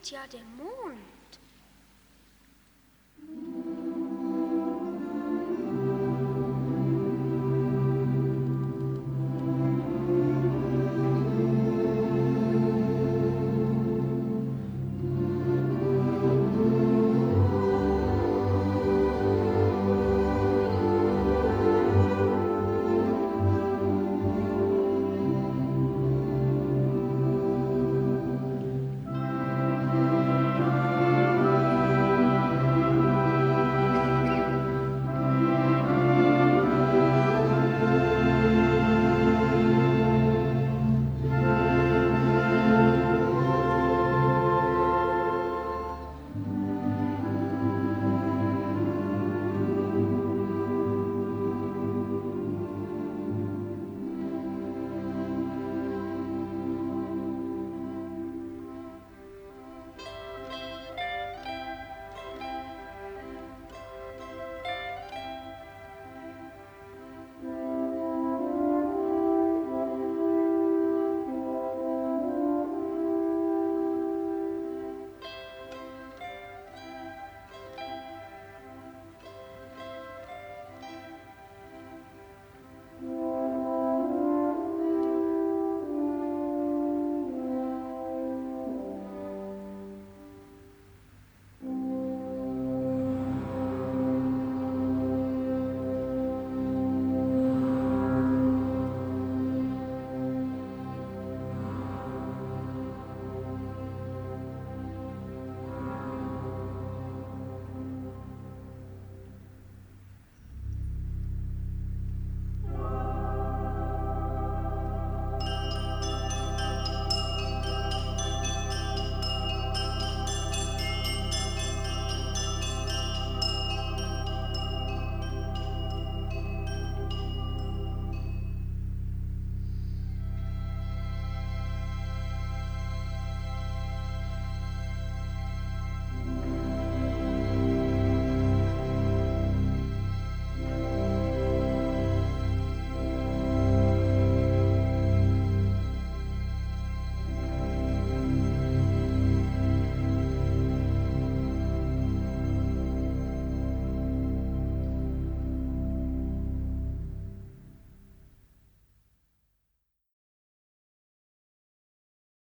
kommt ja der Mond.